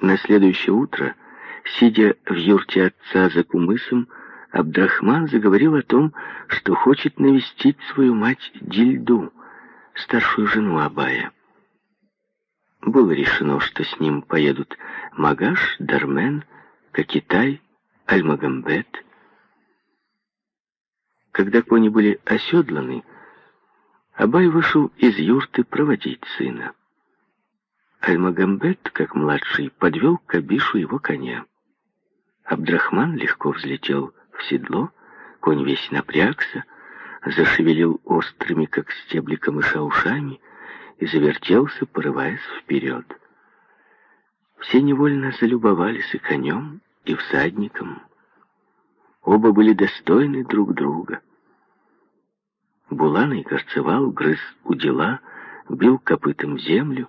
На следующее утро, сидя в юрте отца за кумысом, Абдрахман заговорил о том, что хочет навестить свою мать Дильду, старшую жену Абая. Было решено, что с ним поедут Магаш, Дармен, Кокитай, Аль-Магамбет. Когда кони были оседланы, Абай вышел из юрты проводить сына. Аль-Магамбет, как младший, подвел к Абишу его коня. Абдрахман легко взлетел в седло, конь весь напрягся, зашевелил острыми, как стебли камыша, ушами и завертелся, порываясь вперед. Все невольно залюбовались и конем, и всадником. Оба были достойны друг друга. Буланый горцевал, грыз у дела, бил копытом землю.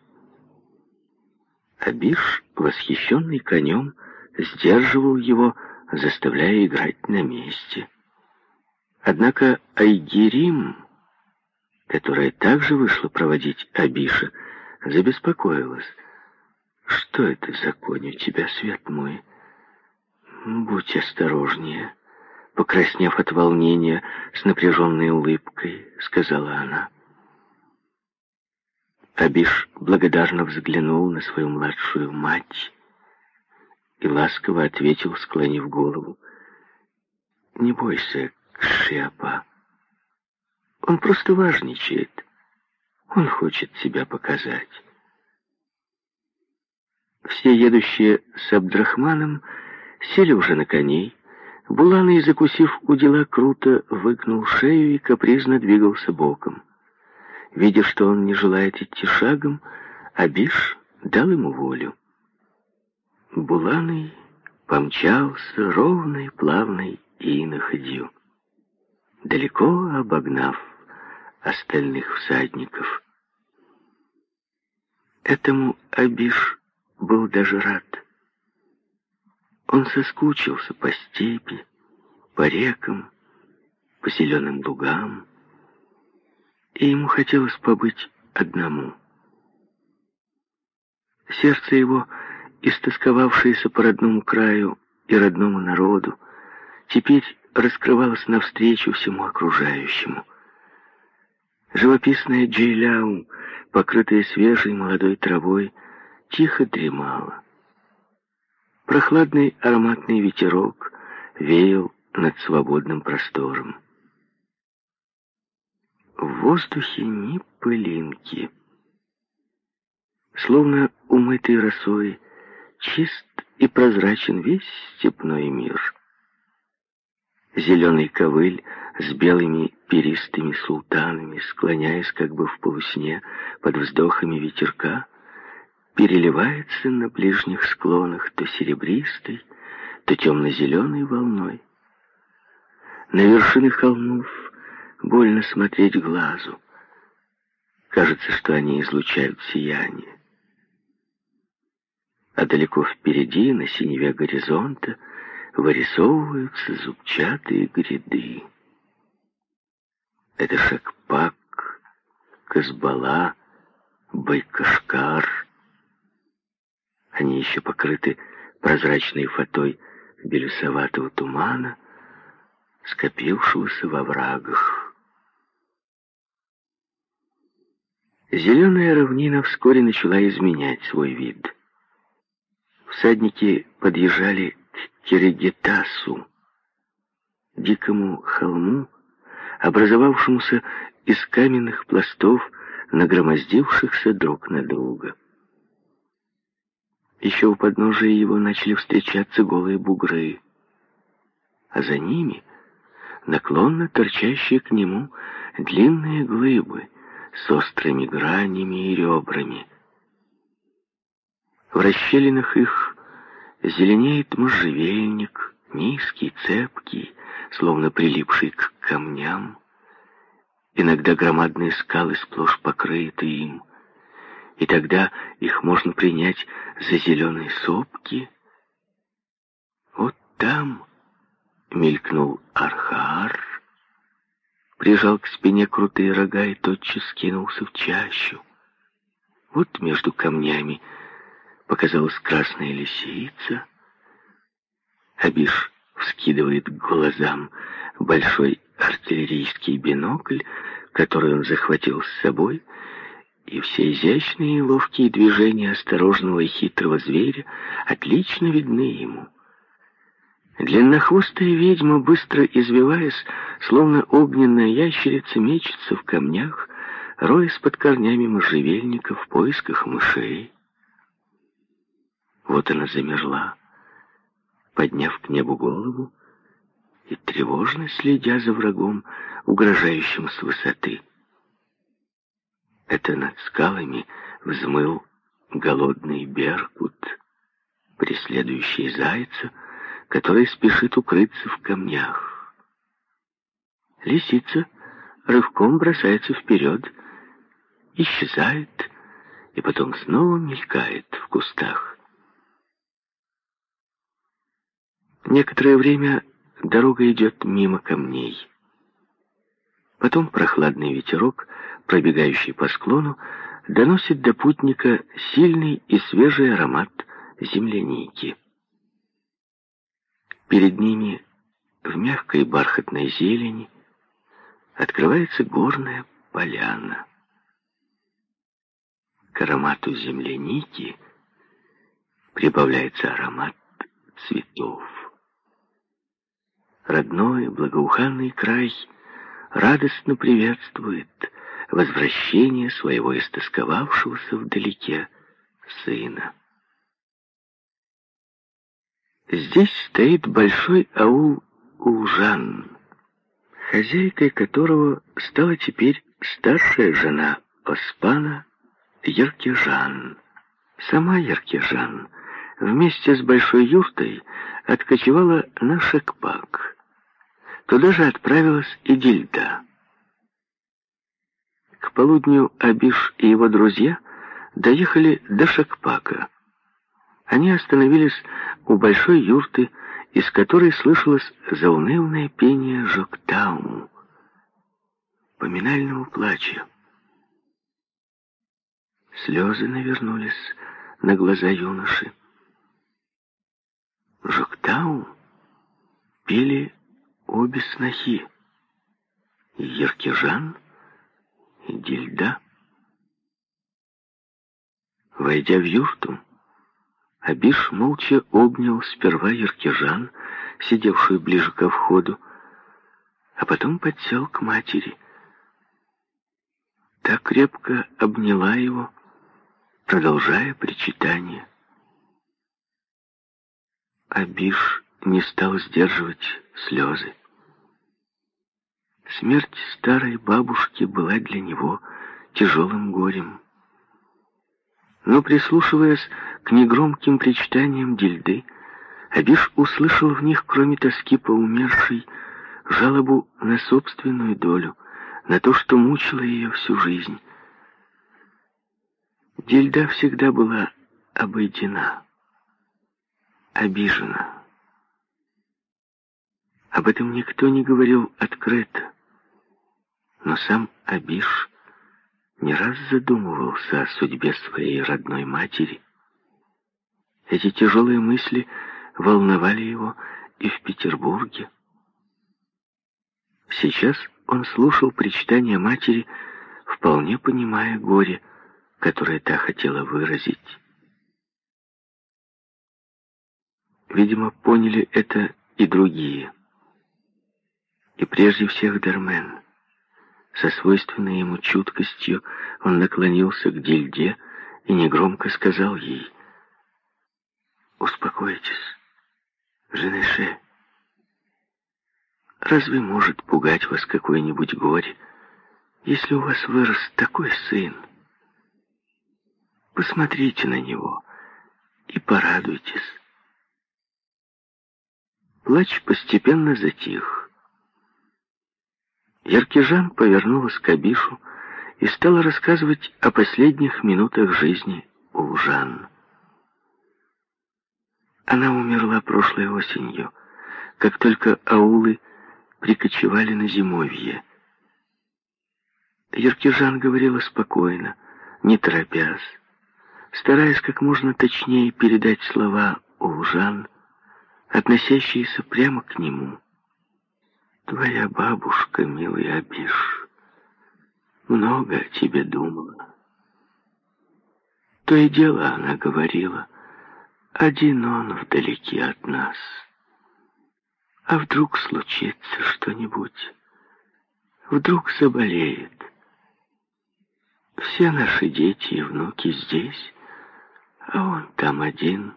А Биш, восхищенный конем, сдерживал его, заставляя играть на месте. Однако Айгерим, которая также вышла проводить Абиша, забеспокоилась. «Что это за конь у тебя, свет мой? Будь осторожнее». Покраснев от волнения, с напряженной улыбкой, сказала она. Абиш благодарно взглянул на свою младшую мать и ласково ответил, склонив голову. «Не бойся, Кшиапа. Он просто важничает. Он хочет себя показать». Все едущие с Абдрахманом сели уже на коней. Буланый, закусив у дела, круто выгнул шею и капризно двигался боком. Видя, что он не желает идти шагом, Абиш дал ему волю. Буланый помчался ровной, плавной и находью, далеко обогнав остальных всадников. Этому Абиш был даже рад. Он соскучился по степи, по рекам, по зеленым лугам, и ему хотелось побыть одному. Сердце его, истосковавшееся по родному краю и родному народу, теперь раскрывалось навстречу всему окружающему. Живописная Джейляу, покрытая свежей молодой травой, тихо дремала. Прохладный ароматный ветерок веял над свободным простором. В воздухе ни пылинки. Словно умытый росой, чист и прозрачен весь степной мир. Зеленый ковыль с белыми перистыми султанами, склоняясь как бы в полусне под вздохами ветерка, переливается на ближних склонах то серебристой, то темно-зеленой волной. На вершины холмов больно смотреть глазу. Кажется, что они излучают сияние. А далеко впереди, на синеве горизонта, вырисовываются зубчатые гряды. Это Шакпак, Казбала, Байкашкар — они еще покрыты прозрачной фатой белесоватого тумана, скопившегося во врагах. Зеленая равнина вскоре начала изменять свой вид. Всадники подъезжали к Киригитасу, дикому холму, образовавшемуся из каменных пластов, нагромоздившихся друг на друга. Еще у подножия его начали встречаться голые бугры, а за ними наклонно торчащие к нему длинные глыбы с острыми гранями и ребрами. В расщелинах их зеленеет можжевельник, низкий, цепкий, словно прилипший к камням. Иногда громадные скалы сплошь покрыты им и тогда их можно принять за зеленые сопки. Вот там мелькнул Архаар, прижал к спине крутые рога и тотчас кинулся в чащу. Вот между камнями показалась красная лисица. Абиш вскидывает к глазам большой артиллерийский бинокль, который он захватил с собой, и все изящные и ловкие движения осторожного и хитрого зверя отлично видны ему. Длиннохвостая ведьма, быстро извиваясь, словно огненная ящерица, мечется в камнях, роясь под корнями можжевельника в поисках мышей. Вот она замерла, подняв к небу голову и тревожно следя за врагом, угрожающим с высоты. Это над скалами взмыл голодный беркут, преследующий зайца, который спешит укрыться в камнях. Лисица рывком бросается вперед, исчезает и потом снова мелькает в кустах. Некоторое время дорога идет мимо камней. Потом прохладный ветерок, пробегающий по склону, доносит до путника сильный и свежий аромат земляники. Перед ними в мягкой бархатной зелени открывается горная поляна. К аромату земляники прибавляется аромат цветов. Родной, благоуханный край радостно приветствует возвращение своего истосковавшегося вдалеке сына. Здесь стоит большой аул Улжан, хозяйкой которого стала теперь старшая жена Оспана Еркежан. Сама Еркежан вместе с большой юртой откочевала на Шекпак. Туда же отправилась и Дильда. К полудню Абиш и его друзья доехали до Шекпака. Они остановились у большой юрты, из которой слышалось заунывное пение Жоктауму, поминального плача. Слезы навернулись на глаза юноши. Жоктау пели обе снохи, Еркежан и Дильда. Войдя в юрту, Абиш молча обнял сперва Еркежан, сидевшую ближе ко входу, а потом подсел к матери. Так крепко обняла его, продолжая причитание. Абиш не стал сдерживать слезы. Смерть старой бабушки была для него тяжелым горем. Но, прислушиваясь к негромким причитаниям Дильды, Абиш услышал в них, кроме тоски по умершей, жалобу на собственную долю, на то, что мучило ее всю жизнь. Дильда всегда была обойдена, обижена. Об этом никто не говорил открыто, но сам Абиш не раз задумывался о судьбе своей родной матери. Эти тяжелые мысли волновали его и в Петербурге. Сейчас он слушал причитания матери, вполне понимая горе, которое та хотела выразить. Видимо, поняли это и другие. И прежде всех Дермен. Со свойственной ему чуткостью он наклонился к Дильде и негромко сказал ей «Успокойтесь, Женеше. Разве может пугать вас какое-нибудь горе, если у вас вырос такой сын? Посмотрите на него и порадуйтесь». Плач постепенно затих. Яркижан повернулась к Абишу и стала рассказывать о последних минутах жизни Улжан. Она умерла прошлой осенью, как только аулы прикочевали на зимовье. Яркижан говорила спокойно, не торопясь, стараясь как можно точнее передать слова Улжан, относящиеся прямо к нему. «Твоя бабушка, милый Абиш, много о тебе думала. То и дело она говорила, один он вдалеке от нас. А вдруг случится что-нибудь? Вдруг заболеет? Все наши дети и внуки здесь, а он там один,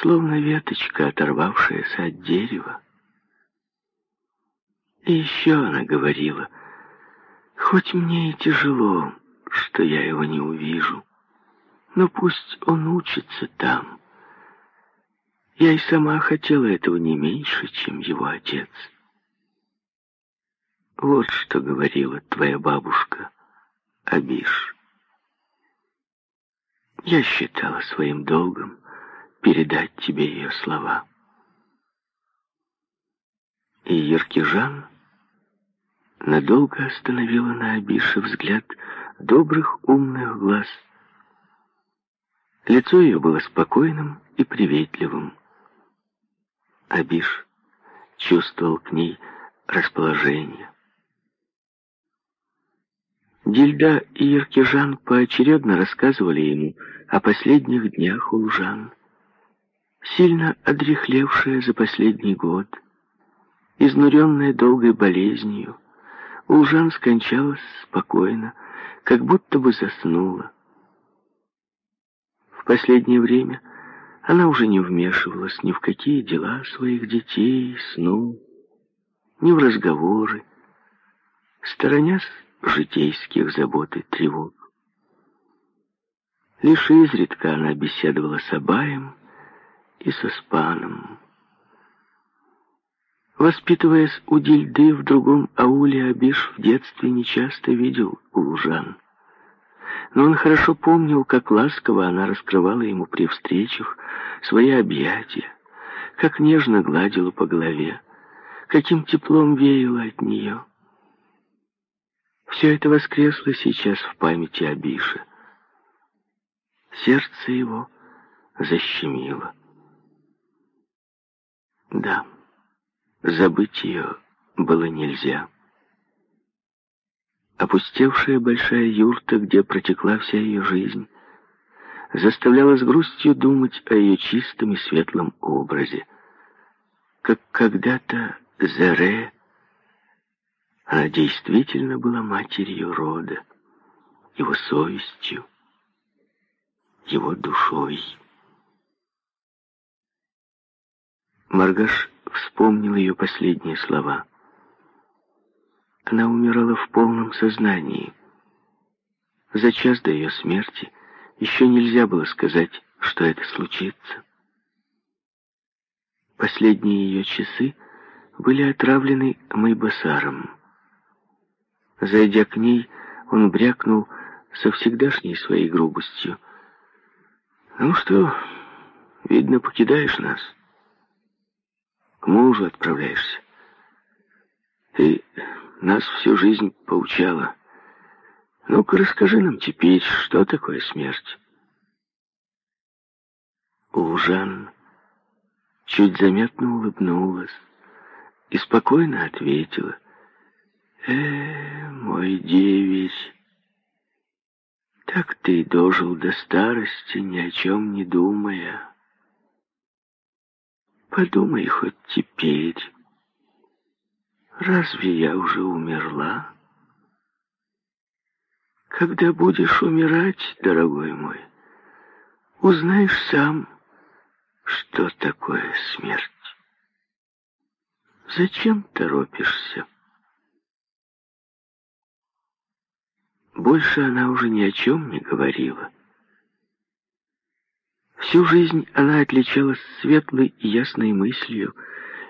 словно веточка, оторвавшаяся от дерева. И еще она говорила, хоть мне и тяжело, что я его не увижу, но пусть он учится там. Я и сама хотела этого не меньше, чем его отец. Вот что говорила твоя бабушка, Абиш. Я считала своим долгом передать тебе ее слова. И Еркижан надолго остановила на Абише взгляд добрых умных глаз. Лицо ее было спокойным и приветливым. Абиш чувствовал к ней расположение. Дильда и Еркежан поочередно рассказывали ему о последних днях Улжан, сильно одрехлевшая за последний год, изнуренная долгой болезнью, Улжан скончалась спокойно, как будто бы заснула. В последнее время она уже не вмешивалась ни в какие дела своих детей, снов, ни в разговоры, сторонясь житейских забот и тревог. Лишь изредка она беседовала с Абаем и со Спаном. Воспитываясь у Дильды в другом ауле, Абиш в детстве нечасто видел Улужан. Но он хорошо помнил, как ласково она раскрывала ему при встречах свои объятия, как нежно гладила по голове, каким теплом веяло от нее. Все это воскресло сейчас в памяти Абиша. Сердце его защемило. Да, забыть ее было нельзя. Опустевшая большая юрта, где протекла вся ее жизнь, заставляла с грустью думать о ее чистом и светлом образе. Как когда-то Заре она действительно была матерью рода, его совестью, его душой. Маргаш вспомнил ее последние слова. Она умирала в полном сознании. За час до ее смерти еще нельзя было сказать, что это случится. Последние ее часы были отравлены Майбасаром. Зайдя к ней, он брякнул со всегдашней своей грубостью. «Ну что, видно, покидаешь нас. К мужу отправляешься. Ты нас всю жизнь поучала. Ну-ка, расскажи нам теперь, что такое смерть?» Лужан чуть заметно улыбнулась и спокойно ответила — Э, мой деверь, так ты дожил до старости, ни о чем не думая. Подумай хоть теперь, разве я уже умерла? Когда будешь умирать, дорогой мой, узнаешь сам, что такое смерть. Зачем торопишься? Больше она уже ни о чем не говорила. Всю жизнь она отличалась светлой и ясной мыслью,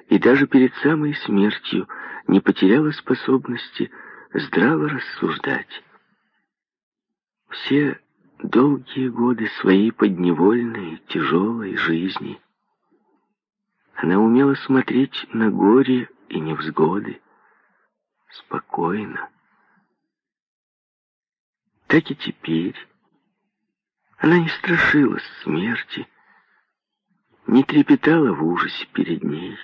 и даже перед самой смертью не потеряла способности здраво рассуждать. Все долгие годы своей подневольной, тяжелой жизни она умела смотреть на горе и невзгоды спокойно, так и теперь Она не страшилась смерти, не трепетала в ужасе перед ней.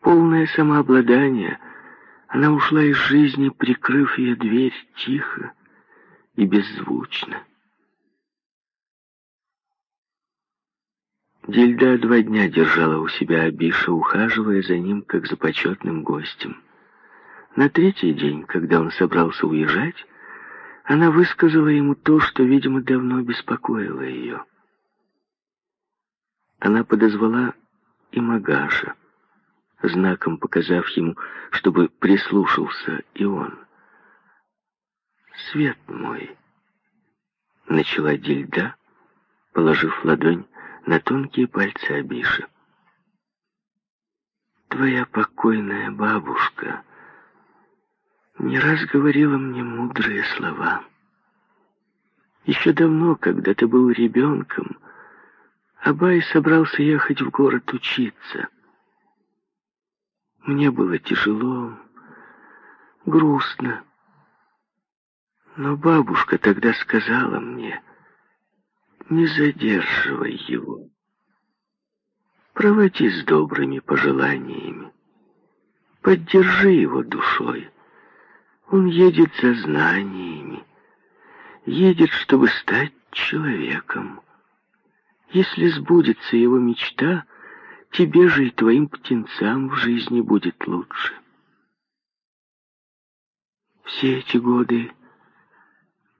Полное самообладание, она ушла из жизни, прикрыв ее дверь тихо и беззвучно. Дильда два дня держала у себя Абиша, ухаживая за ним, как за почетным гостем. На третий день, когда он собрался уезжать, она высказала ему то, что, видимо, давно беспокоило ее. Она подозвала и Магаша, знаком показав ему, чтобы прислушался и он. «Свет мой!» — начала Дильда, положив ладонь на тонкие пальцы Абиша. «Твоя покойная бабушка не раз говорила мне мудрые слова. Еще давно, когда ты был ребенком, Абай собрался ехать в город учиться. Мне было тяжело, грустно. Но бабушка тогда сказала мне, не задерживай его. Проводи с добрыми пожеланиями. Поддержи его душой. Он едет за знаниями, едет, чтобы стать человеком. Если сбудется его мечта, тебе же и твоим птенцам в жизни будет лучше. Все эти годы,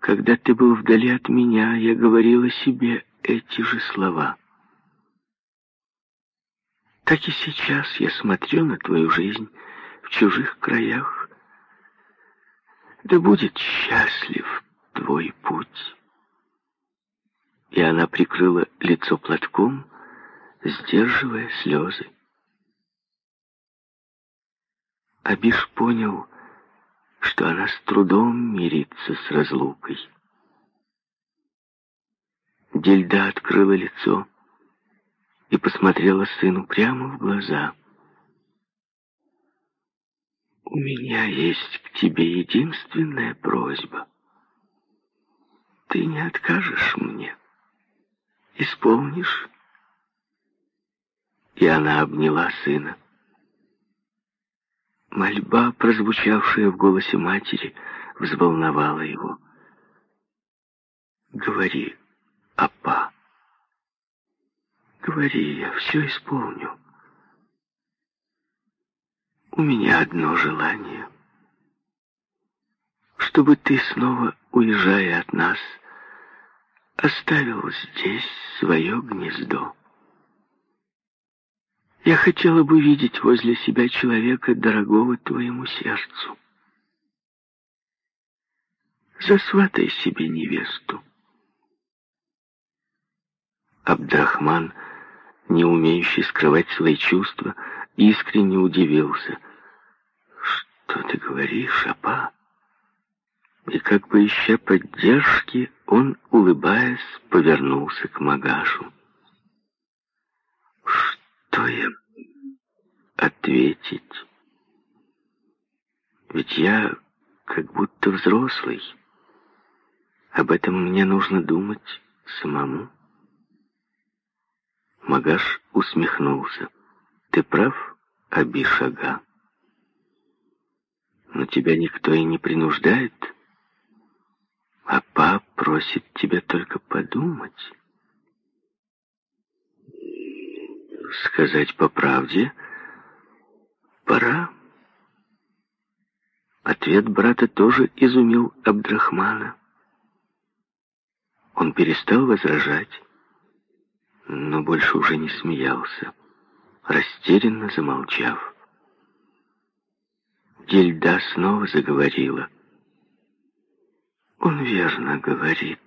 когда ты был вдали от меня, я говорила себе эти же слова. Так и сейчас я смотрю на твою жизнь в чужих краях да будет счастлив твой путь. И она прикрыла лицо платком, сдерживая слезы. Абиш понял, что она с трудом мирится с разлукой. Дельда открыла лицо и посмотрела сыну прямо в глаза — у меня есть к тебе единственная просьба. Ты не откажешь мне. Исполнишь? И она обняла сына. Мольба, прозвучавшая в голосе матери, взволновала его. «Говори, апа. Говори, я все исполню». У меня одно желание. Чтобы ты снова, уезжая от нас, оставил здесь свое гнездо. Я хотела бы видеть возле себя человека, дорогого твоему сердцу. Засватай себе невесту. Абдрахман, не умеющий скрывать свои чувства, искренне удивился — «Что ты говоришь, Апа?» И как бы ища поддержки, он, улыбаясь, повернулся к Магашу. «Что я ответить? Ведь я как будто взрослый. Об этом мне нужно думать самому». Магаш усмехнулся. «Ты прав, Абишага но тебя никто и не принуждает. А пап просит тебя только подумать. Сказать по правде, пора. Ответ брата тоже изумил Абдрахмана. Он перестал возражать, но больше уже не смеялся, растерянно замолчав. Гильда снова заговорила. Он верно говорит.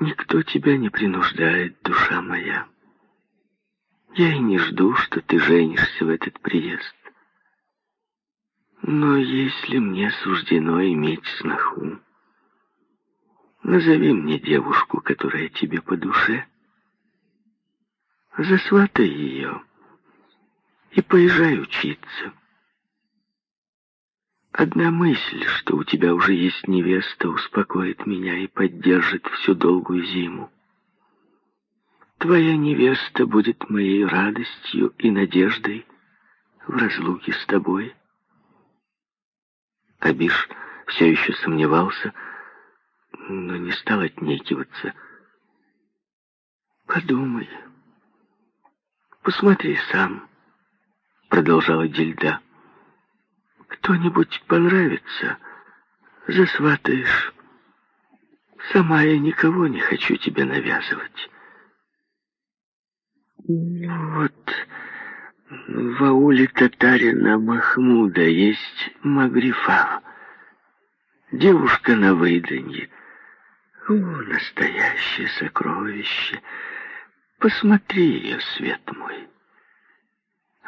Никто тебя не принуждает, душа моя. Я и не жду, что ты женишься в этот приезд. Но если мне суждено иметь сноху, назови мне девушку, которая тебе по душе. Засватай ее и поезжай учиться. Одна мысль, что у тебя уже есть невеста, успокоит меня и поддержит всю долгую зиму. Твоя невеста будет моей радостью и надеждой в разлуке с тобой. Абиш все еще сомневался, но не стал отнекиваться. «Подумай, посмотри сам», — продолжала Дильда. «Кто-нибудь понравится, засватаешь. Сама я никого не хочу тебе навязывать». Ну вот, в ауле татарина Махмуда есть Магрифа. Девушка на выданье. О, настоящее сокровище. Посмотри ее, свет мой.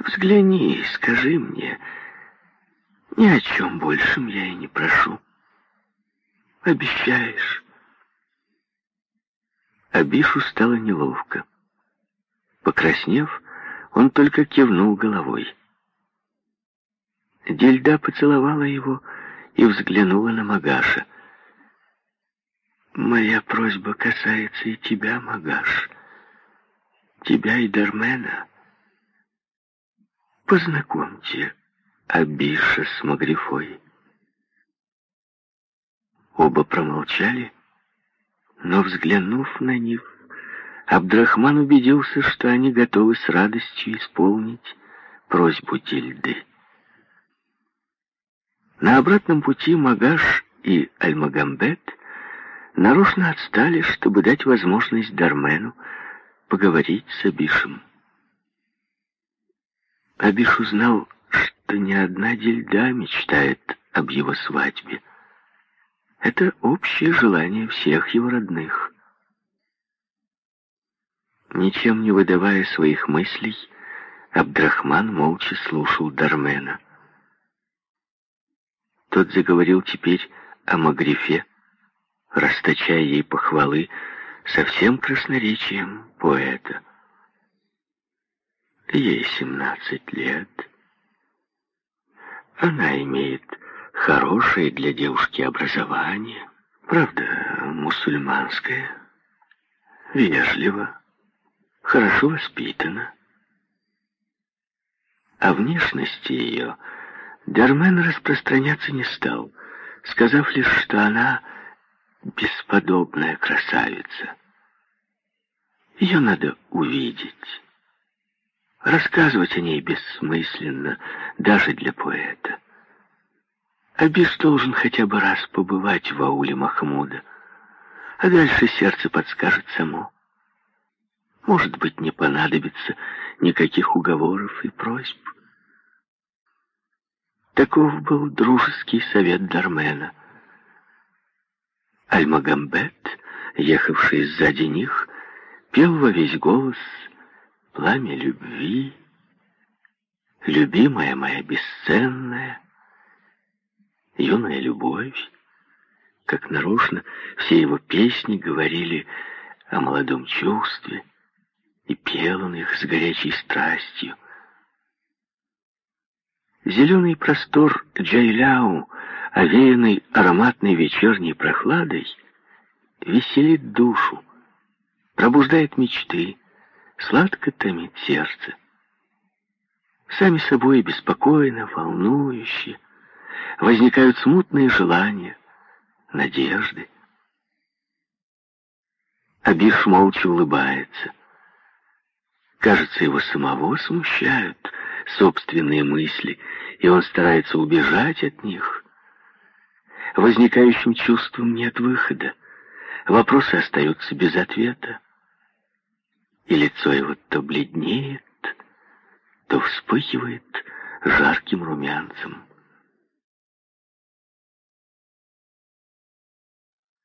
Взгляни и скажи мне. Ни о чем большем я и не прошу. Обещаешь? Абишу стало неловко. Покраснев, он только кивнул головой. Дельда поцеловала его и взглянула на Магаша. «Моя просьба касается и тебя, Магаш, тебя и Дармена. Познакомьте Абиша с Магрифой». Оба промолчали, но, взглянув на них, Абдрахман убедился, что они готовы с радостью исполнить просьбу Тильды. На обратном пути Магаш и Альмагамбет нарочно отстали, чтобы дать возможность Дармену поговорить с Абишем. Абиш узнал, что ни одна дельда мечтает об его свадьбе. Это общее желание всех его родных. Ничем не выдавая своих мыслей, Абдрахман молча слушал Дармена. Тот заговорил теперь о Магрифе, расточая ей похвалы со всем красноречием поэта. Ей семнадцать лет. Она имеет хорошее для девушки образование, правда, мусульманское, вежливо хорошо воспитана. О внешности ее Дармен распространяться не стал, сказав лишь, что она бесподобная красавица. Ее надо увидеть. Рассказывать о ней бессмысленно, даже для поэта. Абис должен хотя бы раз побывать в ауле Махмуда, а дальше сердце подскажет само. Может быть, не понадобится никаких уговоров и просьб. Таков был дружеский совет Дармена. Альмагамбет, ехавший сзади них, пел во весь голос «Пламя любви», «Любимая моя бесценная», «Юная любовь». Как нарочно все его песни говорили о молодом чувстве, и пел он их с горячей страстью. Зеленый простор Джайляу, овеянный ароматной вечерней прохладой, веселит душу, пробуждает мечты, сладко томит сердце. Сами собой беспокойно, волнующе возникают смутные желания, надежды. Абиш молча улыбается — Кажется, его самого смущают собственные мысли, и он старается убежать от них. Возникающим чувством нет выхода. Вопросы остаются без ответа. И лицо его то бледнеет, то вспыхивает жарким румянцем.